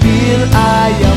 feel I am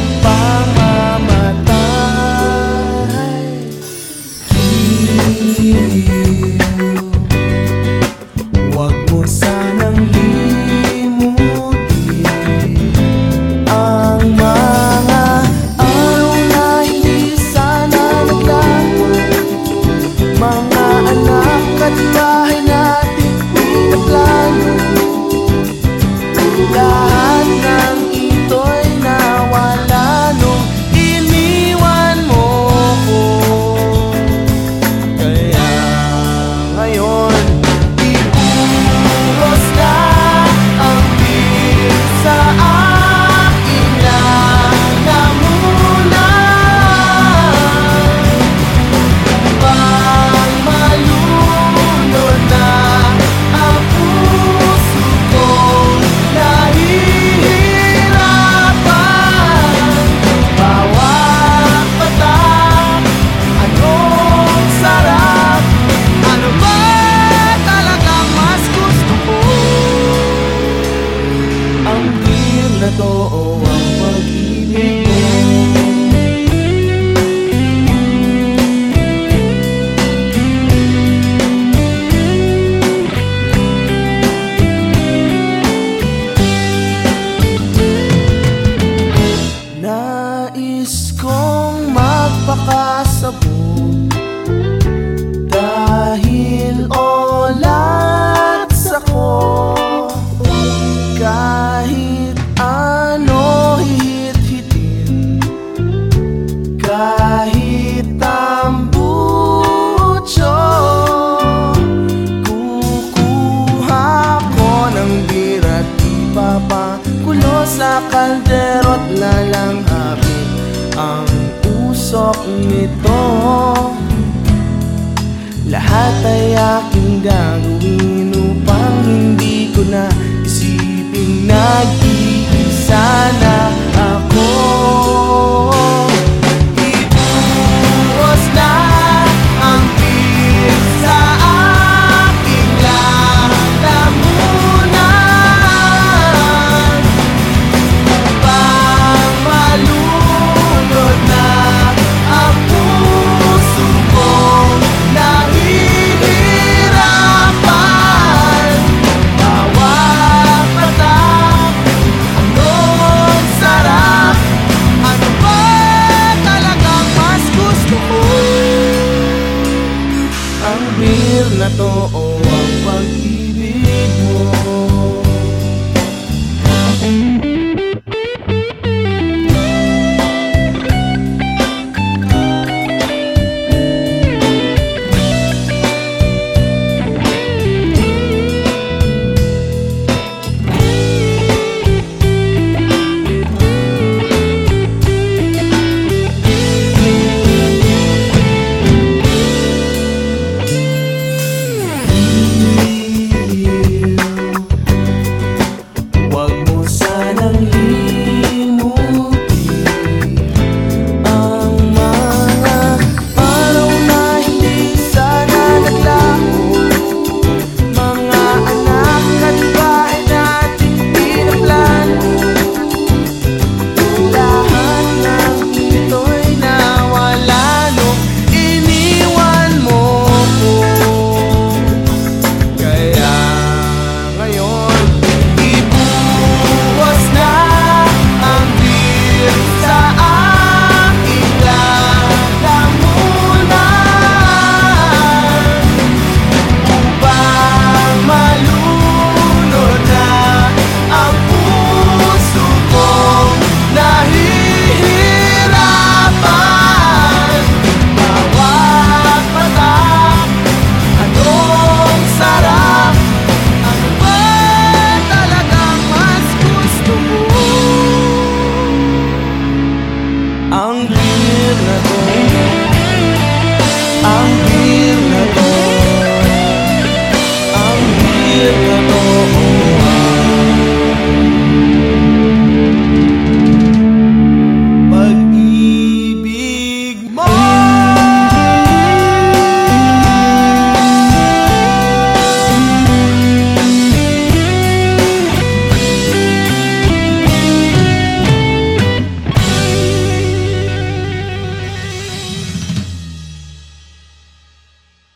Nais kong magpakasabog. 所以，多。dahil natoo ang pag-ibig. midnight